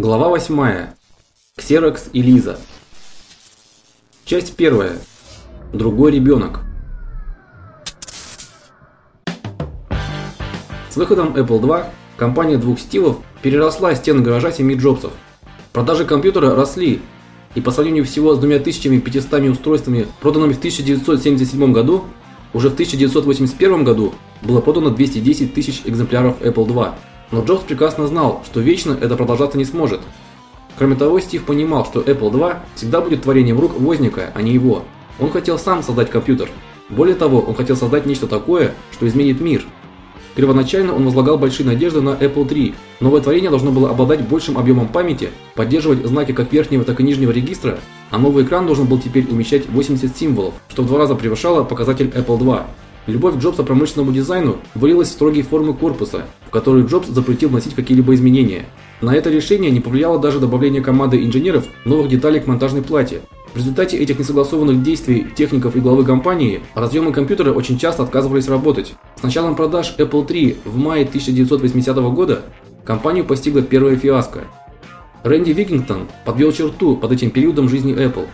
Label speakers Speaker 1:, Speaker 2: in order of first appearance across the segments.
Speaker 1: Глава 8. Ксерокс и Лиза. Часть 1. Другой ребенок. С выходом Apple II компания двух Стивов переросла стены гаража семьи Джобсов. Продажи компьютера росли, и по сравнению всего с 2500 устройствами, проданными в 1977 году, уже в 1981 году было продано 210 тысяч экземпляров Apple II. Но Джобс прекрасно знал, что вечно это продолжаться не сможет. Кроме того, Стив понимал, что Apple II всегда будет творением рук Возника, а не его. Он хотел сам создать компьютер. Более того, он хотел создать нечто такое, что изменит мир. Первоначально он возлагал большие надежды на Apple III. Новое творение должно было обладать большим объемом памяти, поддерживать знаки как верхнего, так и нижнего регистра, а новый экран должен был теперь умещать 80 символов, что в два раза превышало показатель Apple II. Любовь Джобса к промышленному дизайну вылилась в строгие формы корпуса, в которые Джобс запретил вносить какие-либо изменения. На это решение не повлияло даже добавление команды инженеров новых деталей к монтажной плате. В результате этих несогласованных действий техников и главы компании разъемы компьютера очень часто отказывались работать. С началом продаж Apple III в мае 1980 года компанию постигла первая фиаско. Рэнди Викингтон подвел черту под этим периодом жизни Apple.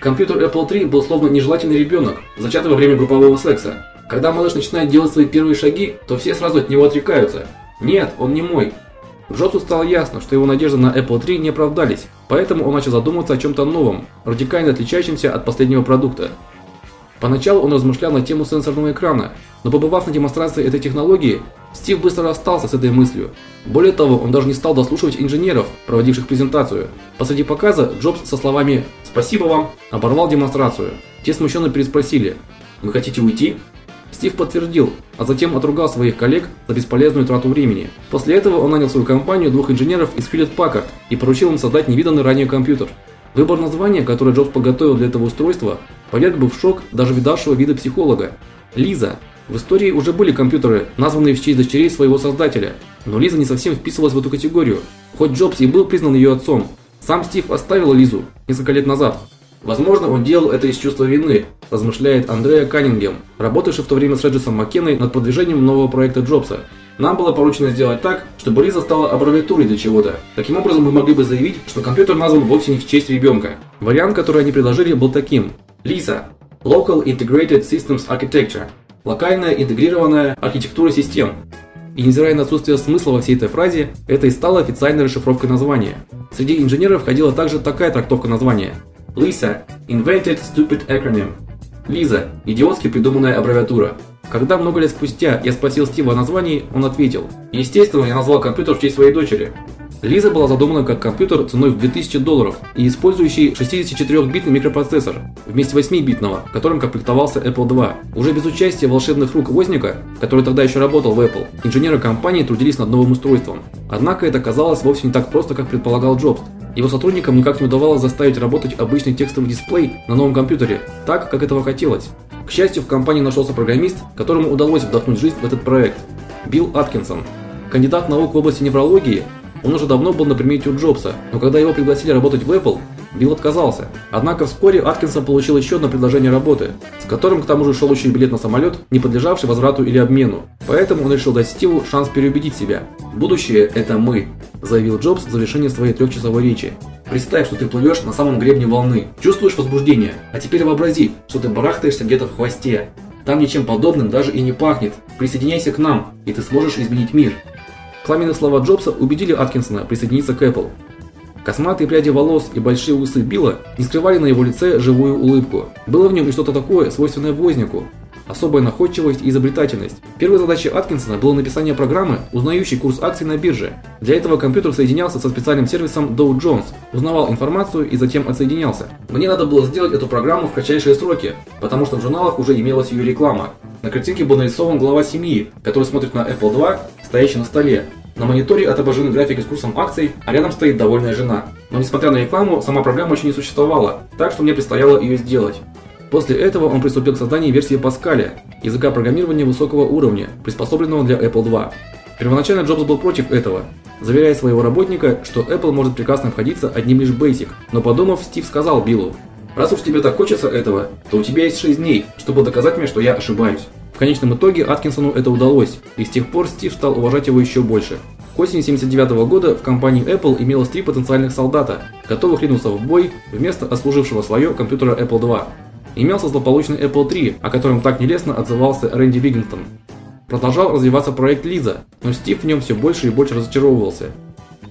Speaker 1: Компьютер Apple III был словно нежелательный ребенок, зачатый во время группового секса. Когда малыш начинает делать свои первые шаги, то все сразу от него отрекаются. Нет, он не мой. Джобсу стало ясно, что его надежды на Apple III не оправдались, поэтому он начал задумываться о чем то новом, радикально отличающемся от последнего продукта. Поначалу он размышлял на тему сенсорного экрана, но побывав на демонстрации этой технологии, Стив быстро расстался с этой мыслью. Более того, он даже не стал дослушивать инженеров, проводивших презентацию. Посреди показа Джобс со словами "Спасибо вам" оборвал демонстрацию. Те смущенно переспросили: "Вы хотите уйти?" Стив подтвердил, а затем отругал своих коллег за бесполезную трату времени. После этого он нанял свою компанию двух инженеров из Hewlett Packard и поручил им создать невиданный ранее компьютер. Выбор названия, которое Джобс подготовил для этого устройства, поверг бы в шок даже видавшего вида психолога. Лиза. В истории уже были компьютеры, названные в честь дочерей своего создателя, но Лиза не совсем вписывалась в эту категорию. Хоть Джобс и был признан ее отцом, сам Стив оставил Лизу несколько лет назад. Возможно, он делал это из чувства вины, размышляет Андреа Каннингем, работавший в то время с Реджисом Маккеной над продвижением нового проекта Джобса. Нам было поручено сделать так, чтобы Лиза стала аббревиатурой для чего-то. Таким образом, мы могли бы заявить, что компьютер назван вовсе не в честь ребенка. Вариант, который они предложили, был таким: Лиза Local Integrated Systems Architecture. Локальная интегрированная архитектура систем. И невзирая на отсутствие смысла во всей этой фразе, это и стало официальной расшифровкой названия. Среди инженеров входила также такая трактовка названия: Lisa Invented Stupid Acronym. Лиза идиотски придуманная аббревиатура. Когда много лет спустя я спросил Стива о названии, он ответил: "Естественно, я назвал компьютер в честь своей дочери". Лиза была задумана как компьютер ценой в 2000 долларов и использующий 64-битный микропроцессор вместо 8-битного, которым комплектовался Apple II. Уже без участия волшебных рук Возника, который тогда еще работал в Apple, инженеры компании трудились над новым устройством. Однако это казалось вовсе не так просто, как предполагал Джобс. Его сотрудникам никак не удавалось заставить работать обычный текстовый дисплей на новом компьютере, так, как этого хотелось. К счастью, в компании нашелся программист, которому удалось вдохнуть жизнь в этот проект Билл Аткинсон. Кандидат наук в области неврологии, он уже давно был на примете у Джобса, но когда его пригласили работать в Apple, Билл отказался. Однако вскоре Аткинсон получил еще одно предложение работы, с которым к тому же шел еще и билет на самолет, не подлежавший возврату или обмену. Поэтому он решил дать Стиву шанс переубедить себя. Будущее это мы, заявил Джобс в завершении своей трехчасовой речи. Представь, что ты плывешь на самом гребне волны. Чувствуешь возбуждение? А теперь вообрази, что ты барахтаешься где-то в хвосте. Там ничем подобным даже и не пахнет. Присоединяйся к нам, и ты сможешь изменить мир. Пламенные слова Джобса убедили Аткинсона присоединиться к Apple. Косматые пряди волос и большие усы Билла не скрывали на его лице живую улыбку. Было в нем и что-то такое, свойственное Вознику, особая находчивость и изобретательность. Первой задачей Аткинсона было написание программы, узнающей курс акций на бирже. Для этого компьютер соединялся со специальным сервисом Dow Jones, узнавал информацию и затем отсоединялся. Мне надо было сделать эту программу в кратчайшие сроки, потому что в журналах уже имелась ее реклама. На картинке был нарисован глава семьи, который смотрит на Apple II, стоящий на столе. На мониторе отображены графики с курсом акций, а рядом стоит довольная жена. Но несмотря на рекламу, сама программа еще не существовала, так что мне предстояло ее сделать. После этого он приступил к созданию версии Паскаля, языка программирования высокого уровня, приспособленного для Apple II. Первоначально Джобс был против этого, заверяя своего работника, что Apple может прекрасно обходиться одним лишь Basic. Но подумав, Стив сказал Биллу: "Раз уж тебе так хочется этого, то у тебя есть 6 дней, чтобы доказать мне, что я ошибаюсь". В конечном итоге Аткинсону это удалось, и с тех пор Стив стал уважать его еще больше. К осени 79 года в компании Apple имелось три потенциальных солдата, готовых ринуться в бой вместо отслужившего свое компьютера Apple II. Имелся злополучный Apple III, о котором так нелестно отзывался Рэнди Виггинтон. Продолжал развиваться проект Лиза, но Стив в нем все больше и больше разочаровывался.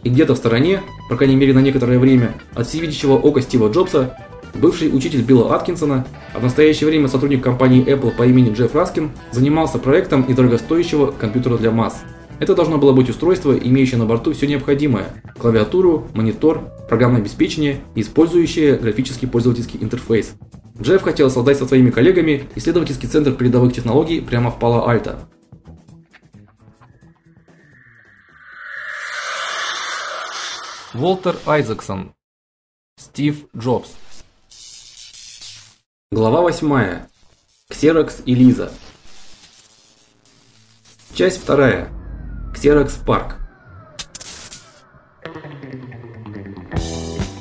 Speaker 1: И где-то в стороне, по крайней мере на некоторое время, от всевидящего ока Стива Джобса, бывший учитель Билла Аткинсона, а в настоящее время сотрудник компании Apple по имени Джефф Раскин, занимался проектом недорогостоящего компьютера для масс. Это должно было быть устройство, имеющее на борту все необходимое: клавиатуру, монитор, программное обеспечение использующее графический пользовательский интерфейс. Джефф хотел создать со своими коллегами исследовательский центр передовых технологий прямо в Пало-Альто. Волтер Айзексон. Стив Джобс. Глава 8. Ксерокс и Лиза. Часть 2. Ксерокс Парк.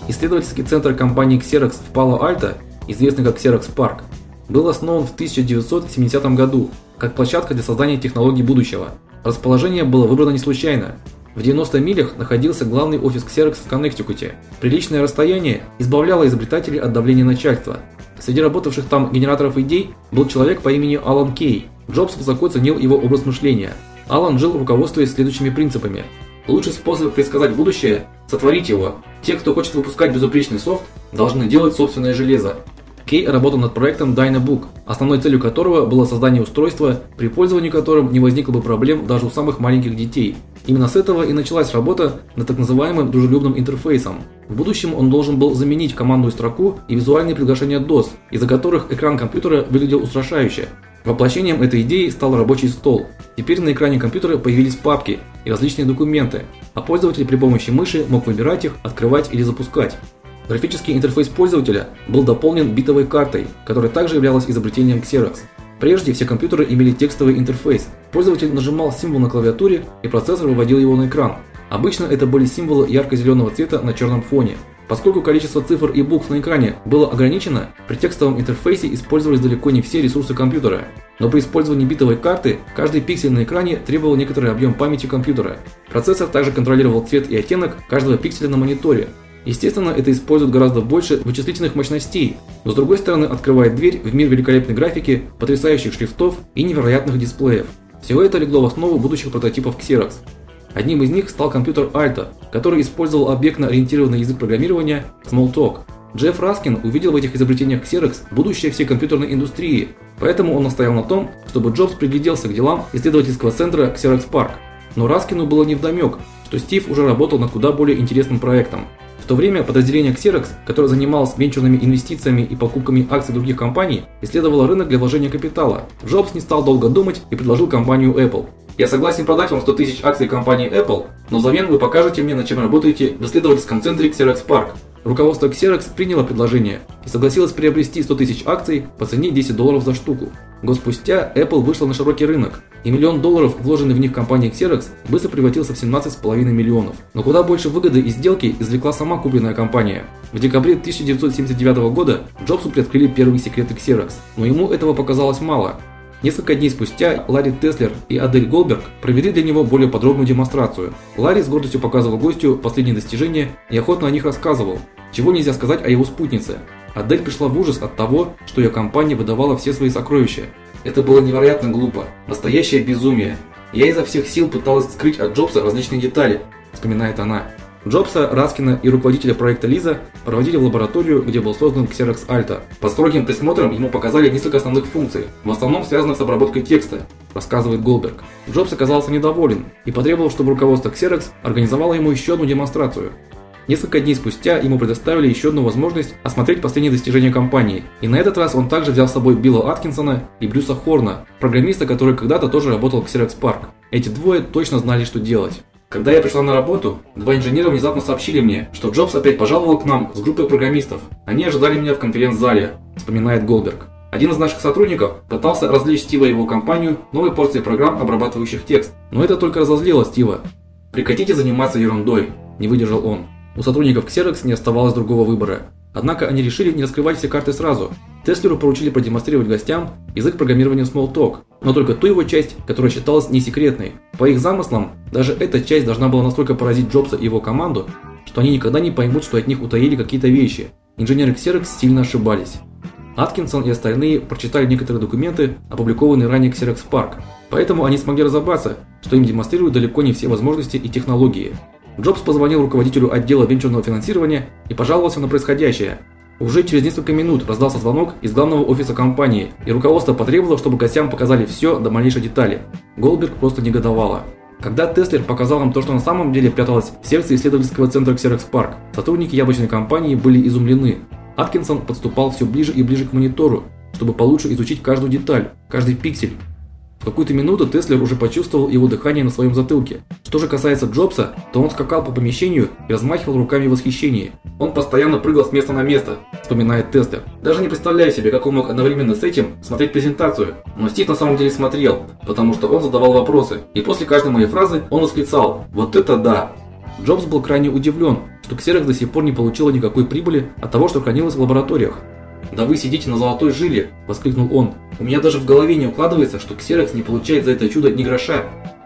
Speaker 1: Исследовательский центр компании Xerox в Пало-Альто, известный как Xerox Park, был основан в 1970 году как площадка для создания технологий будущего. Расположение было выбрано не случайно. В 90 милях находился главный офис Xerox в Коннектикуте. Приличное расстояние избавляло изобретателей от давления начальства. Среди работавших там генераторов идей был человек по имени Алан Кей. Джобс высоко ценил его образ мышления. Алан жил руководствуясь следующими принципами: лучший способ предсказать будущее сотворить его. Те, кто хочет выпускать безупречный софт, должны делать собственное железо. Кей работал над проектом Dynabook, основной целью которого было создание устройства, при пользовании которым не возникло бы проблем даже у самых маленьких детей. Именно с этого и началась работа над так называемым дружелюбным интерфейсом. В будущем он должен был заменить командную строку и визуальные приглашения DOS, из-за которых экран компьютера выглядел устрашающе. Воплощением этой идеи стал рабочий стол. Теперь на экране компьютера появились папки и различные документы, а пользователь при помощи мыши мог выбирать их, открывать или запускать. Графический интерфейс пользователя был дополнен битовой картой, которая также являлась изобретением Xerox. Прежде все компьютеры имели текстовый интерфейс. Пользователь нажимал символ на клавиатуре, и процессор выводил его на экран. Обычно это были символы ярко-зеленого цвета на черном фоне. Поскольку количество цифр и букв на экране было ограничено, при текстовом интерфейсе использовались далеко не все ресурсы компьютера. Но при использовании битовой карты каждый пиксель на экране требовал некоторый объем памяти компьютера. Процессор также контролировал цвет и оттенок каждого пикселя на мониторе, Естественно, это использует гораздо больше вычислительных мощностей, но с другой стороны открывает дверь в мир великолепной графики, потрясающих шрифтов и невероятных дисплеев. Все это легло в основу будущих прототипов Xerox. Одним из них стал компьютер Alta, который использовал объектно-ориентированный язык программирования Smalltalk. Джефф Раскин увидел в этих изобретениях Xerox будущее всей компьютерной индустрии, поэтому он настоял на том, чтобы Джобс пригляделся к делам исследовательского центра Xerox Park. Но Раскину было невдомек, что Стив уже работал над куда более интересным проектом. В то время подразделение Xerox, которое занималось венчурными инвестициями и покупками акций других компаний, исследовало рынок для вложения капитала. Джобс не стал долго думать и предложил компанию Apple. Я согласен продать вам 100 тысяч акций компании Apple, но взамен вы покажете мне, над чем работаете в исследовательском центре Xerox Park. Руководство Xerox приняло предложение и согласилось приобрести 100 тысяч акций по цене 10 долларов за штуку. Год спустя Apple вышла на широкий рынок, и миллион долларов, вложенный в них компания Xerox, быстро превратился в 17,5 миллионов. Но куда больше выгоды из сделки извлекла сама купленная компания. В декабре 1979 года Джобсу приоткрыли первые секреты Xerox, но ему этого показалось мало. Несколько дней спустя Ларри Теслер и Адель Голберг провели для него более подробную демонстрацию. Ларри с гордостью показывал гостю последние достижения и охотно о них рассказывал. Чего нельзя сказать о его спутнице. Адель пришла в ужас от того, что ее компания выдавала все свои сокровища. Это было невероятно глупо, настоящее безумие. Я изо всех сил пыталась скрыть от Джобса различные детали, вспоминает она. Джобса, Раскина и руководителя проекта Лиза проводили в лабораторию, где был создан Xerox Alta. Под строгим присмотром ему показали несколько основных функций, в основном связанных с обработкой текста, рассказывает Голберг. Джобс оказался недоволен и потребовал, чтобы руководство Xerox организовало ему еще одну демонстрацию. Несколько дней спустя ему предоставили еще одну возможность осмотреть последние достижения компании. И на этот раз он также взял с собой Билла Аткинсона и Брюса Хорна, программиста, который когда-то тоже работал в Xerox Park. Эти двое точно знали, что делать. Когда я пришла на работу, два инженера внезапно сообщили мне, что Джобс опять пожаловал к нам с группой программистов. Они ожидали меня в конференц-зале, вспоминает Голберг. Один из наших сотрудников пытался развлечь Стива и его компанию новой порцией программ, обрабатывающих текст, но это только разозлило Стива. Прекратите заниматься ерундой, не выдержал он. У сотрудников Xerox не оставалось другого выбора. Однако они решили не раскрывать все карты сразу. Теслеру поручили продемонстрировать гостям язык программирования Smalltalk, но только ту его часть, которая считалась не секретной. По их замыслам, даже эта часть должна была настолько поразить Джобса и его команду, что они никогда не поймут, что от них утаили какие-то вещи. Инженеры Xerox сильно ошибались. Аткинсон и остальные прочитали некоторые документы, опубликованные ранее Xerox Park, поэтому они смогли разобраться, что им демонстрируют далеко не все возможности и технологии. Джобс позвонил руководителю отдела венчурного финансирования и пожаловался на происходящее. Уже через несколько минут раздался звонок из главного офиса компании, и руководство потребовало, чтобы гостям показали все до малейшей детали. Голдберг просто негодовала. Когда Теслер показал нам то, что на самом деле пряталось в сердце исследовательского центра Xerox PARC, сотрудники яблочной компании были изумлены. Аткинсон подступал все ближе и ближе к монитору, чтобы получше изучить каждую деталь, каждый пиксель. В какую-то минуту Теслер уже почувствовал его дыхание на своем затылке. Что же касается Джобса, то он скакал по помещению и размахивал руками в восхищении. Он постоянно прыгал с места на место, вспоминает Теслер. Даже не представляю себе, как он мог одновременно с этим смотреть презентацию. Но Стив на самом деле смотрел, потому что он задавал вопросы, и после каждой моей фразы он восклицал: "Вот это да!" Джобс был крайне удивлен, что Xerox до сих пор не получила никакой прибыли от того, что хранилось в лабораториях. "Да вы сидите на золотой жиле", воскликнул он. "У меня даже в голове не укладывается, что Xerox не получает за это чудо ни гроша".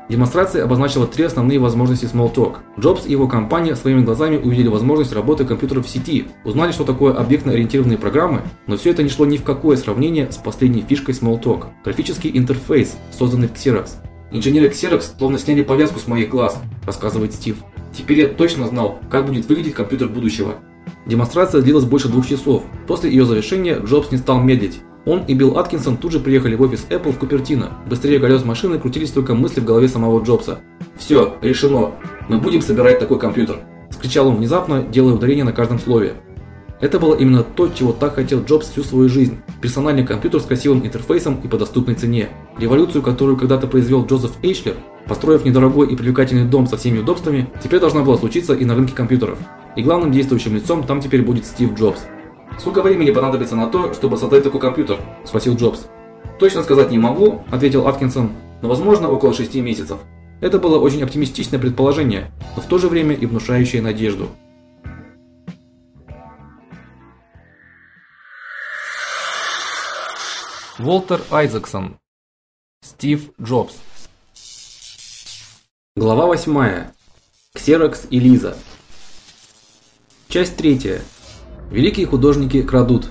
Speaker 1: Демонстрация обозначила три основные возможности Smalltalk. Джобс и его компания своими глазами увидели возможность работы компьютеров в сети, узнали, что такое объектно-ориентированные программы, но все это не шло ни в какое сравнение с последней фишкой Smalltalk графический интерфейс, созданный в Xerox. Инженеры Xerox словно сняли повязку с моих глаз, рассказывает Стив. Теперь я точно знал, как будет выглядеть компьютер будущего. Демонстрация длилась больше двух часов. После ее завершения Джобс не стал медлить. Он и Билл Аткинсон тут же приехали в офис Apple в Купертино. Быстрее колес машины крутились только мысли в голове самого Джобса. «Все, решено. Мы будем собирать такой компьютер!» – скричал он внезапно, делая ударение на каждом слове. Это было именно то, чего так хотел Джобс всю свою жизнь. Персональный компьютер с красивым интерфейсом и по доступной цене. Революцию, которую когда-то произвел Джозеф Эйшлер, построив недорогой и привлекательный дом со всеми удобствами, теперь должна была случиться и на рынке компьютеров. И главным действующим лицом там теперь будет Стив Джобс. Сколько времени понадобится на то, чтобы создать такой компьютер? спросил Джобс. Точно сказать не могу, ответил Аткинсон. Но возможно, около шести месяцев. Это было очень оптимистичное предположение, но в то же время и внушающее надежду. Волтер Айзексон. Стив Джобс. Глава 8. Ксерокс и Лиза. Часть 3. Великие художники крадут.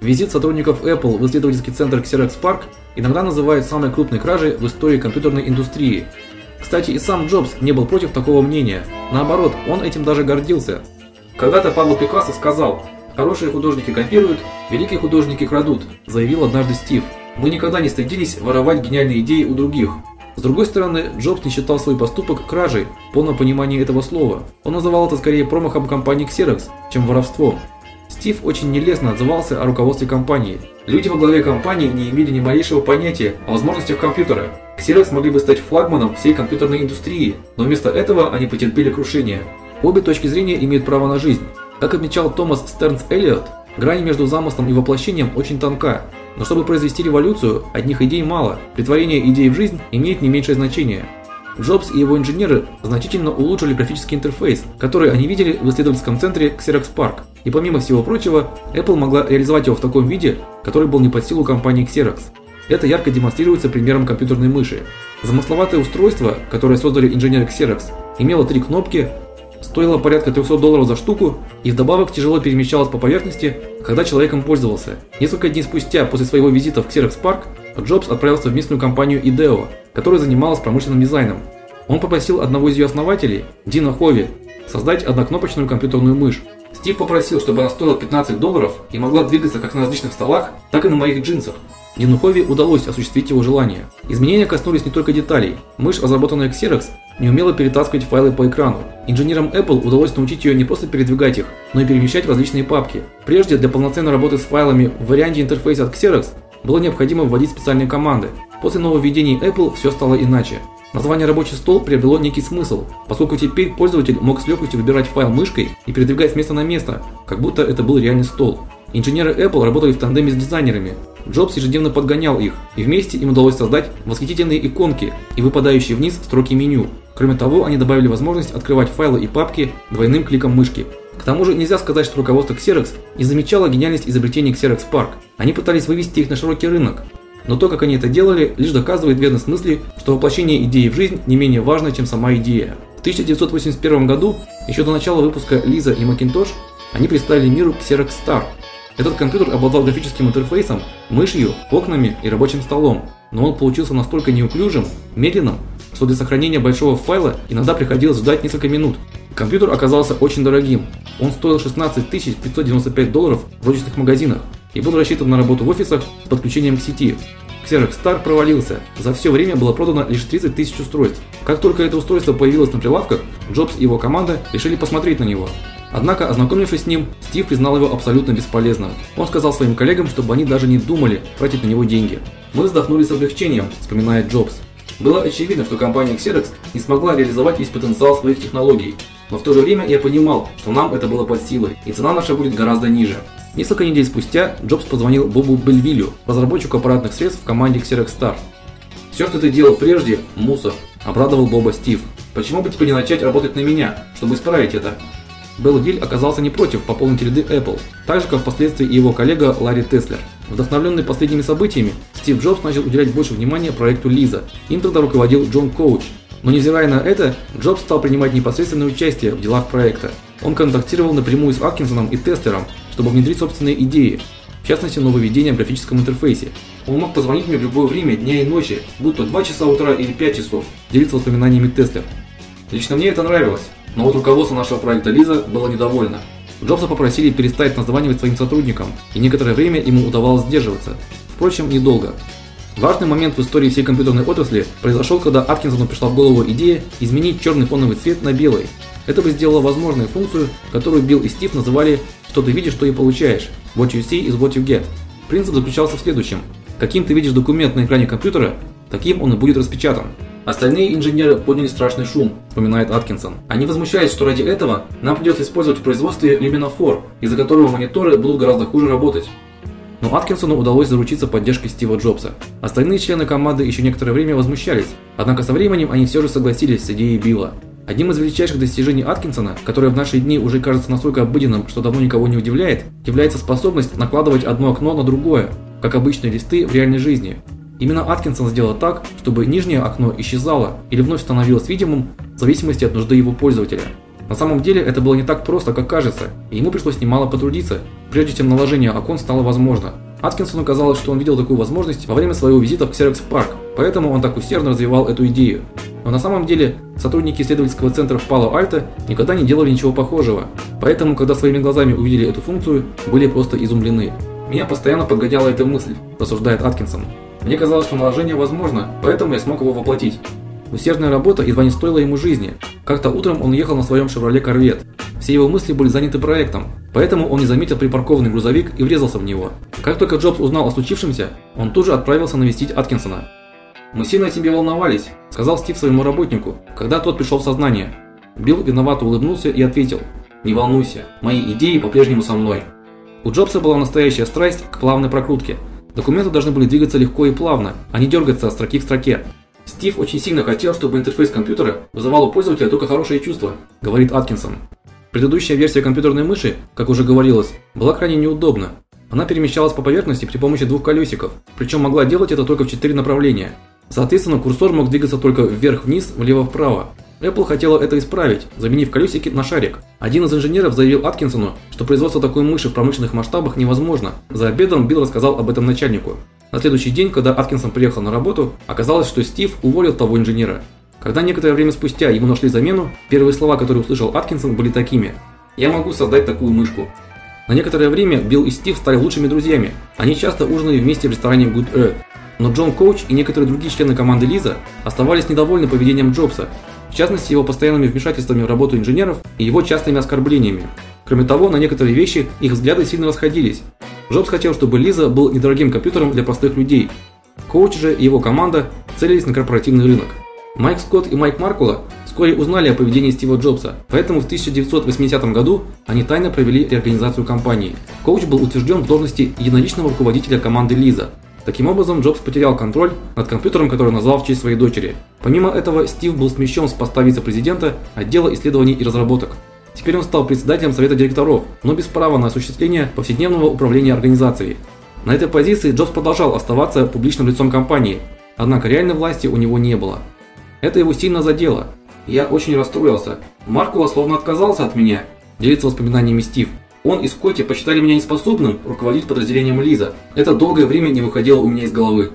Speaker 1: Визит сотрудников Apple в исследовательский центр Xerox Park иногда называют самой крупной кражей в истории компьютерной индустрии. Кстати, и сам Джобс не был против такого мнения. Наоборот, он этим даже гордился. Когда-то Пабло Пикассо сказал: Хорошие художники копируют, великие художники крадут, заявил однажды Стив. Мы никогда не стыдились воровать гениальные идеи у других. С другой стороны, Джобс не считал свой поступок кражей в полном понимании этого слова. Он называл это скорее промахом компании Xerox, чем воровством. Стив очень нелестно отзывался о руководстве компании. Люди во главе компании не имели ни малейшего понятия о возможностях компьютера. Xerox могли бы стать флагманом всей компьютерной индустрии, но вместо этого они потерпели крушение. Обе точки зрения имеют право на жизнь. Как отмечал Томас Стернс Эллиот, грань между замыслом и воплощением очень тонка. Но чтобы произвести революцию, одних идей мало. Притворение идей в жизнь имеет не меньшее значение. Джобс и его инженеры значительно улучшили графический интерфейс, который они видели в исследовательском центре Xerox Park. И помимо всего прочего, Apple могла реализовать его в таком виде, который был не под силу компании Xerox. Это ярко демонстрируется примером компьютерной мыши. Замысловатое устройство, которое создали инженеры Xerox, имело три кнопки, стоила порядка 300 долларов за штуку и вдобавок тяжело перемещалась по поверхности, когда человеком пользовался. Несколько дней спустя после своего визита в Xerox Park Джобс отправился в местную компанию IDEO, которая занималась промышленным дизайном. Он попросил одного из ее основателей, Дина Хови, создать однокнопочную компьютерную мышь. Стив попросил, чтобы она стоила 15 долларов и могла двигаться как на различных столах, так и на моих джинсах. Динухови удалось осуществить его желание. Изменения коснулись не только деталей. Мышь, разработанная Xerox, не умела перетаскивать файлы по экрану. Инженерам Apple удалось научить ее не просто передвигать их, но и перемещать в различные папки. Прежде для полноценной работы с файлами в варианте интерфейса от Xerox было необходимо вводить специальные команды. После нововведений Apple все стало иначе. Название рабочий стол приобрело некий смысл, поскольку теперь пользователь мог с легкостью выбирать файл мышкой и передвигать с места на место, как будто это был реальный стол. Инженеры Apple работали в тандеме с дизайнерами. Джобс ежедневно подгонял их, и вместе им удалось создать восхитительные иконки и выпадающие вниз строки меню. Кроме того, они добавили возможность открывать файлы и папки двойным кликом мышки. К тому же нельзя сказать, что руководство Xerox не замечало гениальность изобретений Xerox Park. Они пытались вывести их на широкий рынок. Но то, как они это делали, лишь доказывает верность мысли, что воплощение идеи в жизнь не менее важно, чем сама идея. В 1981 году, еще до начала выпуска Лиза и Macintosh, они представили миру Xerox Star. Этот компьютер обладал графическим интерфейсом, мышью, окнами и рабочим столом, но он получился настолько неуклюжим, медленным, что для сохранения большого файла иногда приходилось ждать несколько минут. Компьютер оказался очень дорогим. Он стоил 16 595 долларов в розничных магазинах и был рассчитан на работу в офисах с подключением к сети. Xerox Star провалился. За все время было продано лишь 30 тысяч устройств. Как только это устройство появилось на прилавках, Джобс и его команда решили посмотреть на него. Однако, ознакомившись с ним, Стив признал его абсолютно бесполезным. Он сказал своим коллегам, чтобы они даже не думали тратить на него деньги. Мы вздохнули с облегчением, вспоминает Джобс. Было очевидно, что компания Xerox не смогла реализовать весь потенциал своих технологий. Но в то же время я понимал, что нам это было под силой, и цена наша будет гораздо ниже. Несколько недель спустя Джобс позвонил Бобу Бельвилю, разработчику аппаратных средств в команде Xerox Star. «Все, что ты делал прежде, мусор», – обрадовал Боба Стив. «Почему бы тебе не начать работать на меня, чтобы исправить это?» Белвиль оказался не против пополнить ряды Apple, так же как впоследствии и его коллега Ларри Теслер. Вдохновленный последними событиями, Стив Джобс начал уделять больше внимания проекту Лиза. Им тогда руководил Джон Коуч. Но невзирая на это, Джобс стал принимать непосредственное участие в делах проекта. Он контактировал напрямую с Аткинсоном и Тестером, чтобы внедрить собственные идеи, в частности нововведения в графическом интерфейсе. Он мог позвонить мне в любое время дня и ночи, будь то 2 часа утра или 5 часов, делиться воспоминаниями Тестер. Лично мне это нравилось, но вот руководство нашего проекта Лиза было недовольно. Джобса попросили перестать названивать своим сотрудникам, и некоторое время ему удавалось сдерживаться. Впрочем, недолго. Важный момент в истории всей компьютерной отрасли произошел, когда Аткинсону пришла в голову идея изменить черный фоновый цвет на белый. Это бы сделало возможной функцию, которую Билл и Стив называли «что ты видишь, что и получаешь» – «what you see is what you get». Принцип заключался в следующем. Каким ты видишь документ на экране компьютера, таким он и будет распечатан. Остальные инженеры подняли страшный шум, вспоминает Аткинсон. Они возмущались, что ради этого нам придется использовать в производстве люминофор, из-за которого мониторы будут гораздо хуже работать. Но Аткинсону удалось заручиться поддержкой Стива Джобса. Остальные члены команды еще некоторое время возмущались, однако со временем они все же согласились с идеей Билла. Одним из величайших достижений Аткинсона, которое в наши дни уже кажется настолько обыденным, что давно никого не удивляет, является способность накладывать одно окно на другое, как обычные листы в реальной жизни. Именно Аткинсон сделал так, чтобы нижнее окно исчезало или вновь становилось видимым в зависимости от нужды его пользователя. На самом деле это было не так просто, как кажется, и ему пришлось немало потрудиться, прежде чем наложение окон стало возможно. Аткинсону казалось, что он видел такую возможность во время своего визита в Xerox Park, поэтому он так усердно развивал эту идею. Но на самом деле сотрудники исследовательского центра в Пало-Альто никогда не делали ничего похожего, поэтому, когда своими глазами увидели эту функцию, были просто изумлены. Меня постоянно подгоняла эта мысль, рассуждает Аткинсон. Мне казалось, что наложение возможно, поэтому я смог его воплотить. Усердная работа едва не стоила ему жизни. Как-то утром он ехал на своем Chevrolet Corvette. Все его мысли были заняты проектом, поэтому он не заметил припаркованный грузовик и врезался в него. Как только Джобс узнал о случившемся, он тут же отправился навестить Аткинсона. «Мы сильно о тебе волновались», – сказал Стив своему работнику, когда тот пришел в сознание. Билл виновато улыбнулся и ответил, «Не волнуйся, мои идеи по-прежнему со мной». У Джобса была настоящая страсть к плавной прокрутке. Документы должны были двигаться легко и плавно, а не дергаться от строки к строке. Стив очень сильно хотел, чтобы интерфейс компьютера вызывал у пользователя только хорошие чувства, говорит Аткинсон. Предыдущая версия компьютерной мыши, как уже говорилось, была крайне неудобна. Она перемещалась по поверхности при помощи двух колесиков, причем могла делать это только в четыре направления. Соответственно, курсор мог двигаться только вверх-вниз, влево-вправо. Apple хотела это исправить, заменив колесики на шарик. Один из инженеров заявил Аткинсону, что производство такой мыши в промышленных масштабах невозможно. За обедом Билл рассказал об этом начальнику. На следующий день, когда Аткинсон приехал на работу, оказалось, что Стив уволил того инженера. Когда некоторое время спустя ему нашли замену, первые слова, которые услышал Аткинсон, были такими: "Я могу создать такую мышку". На некоторое время Билл и Стив стали лучшими друзьями. Они часто ужинали вместе в ресторане Good Earth. Но Джон Коуч и некоторые другие члены команды Лиза оставались недовольны поведением Джобса, в частности его постоянными вмешательствами в работу инженеров и его частыми оскорблениями. Кроме того, на некоторые вещи их взгляды сильно расходились. Джобс хотел, чтобы Лиза был недорогим компьютером для простых людей. Коуч же и его команда целились на корпоративный рынок. Майк Скотт и Майк Маркула вскоре узнали о поведении Стива Джобса, поэтому в 1980 году они тайно провели реорганизацию компании. Коуч был утвержден в должности единоличного руководителя команды Лиза. Таким образом, Джобс потерял контроль над компьютером, который назвал в честь своей дочери. Помимо этого, Стив был смещен с поста вице-президента отдела исследований и разработок. Теперь он стал председателем совета директоров, но без права на осуществление повседневного управления организацией. На этой позиции Джобс продолжал оставаться публичным лицом компании, однако реальной власти у него не было. Это его сильно задело. Я очень расстроился. Маркула словно отказался от меня, делится воспоминаниями Стив. Он и Скотти посчитали меня неспособным руководить подразделением Лиза. Это долгое время не выходило у меня из головы.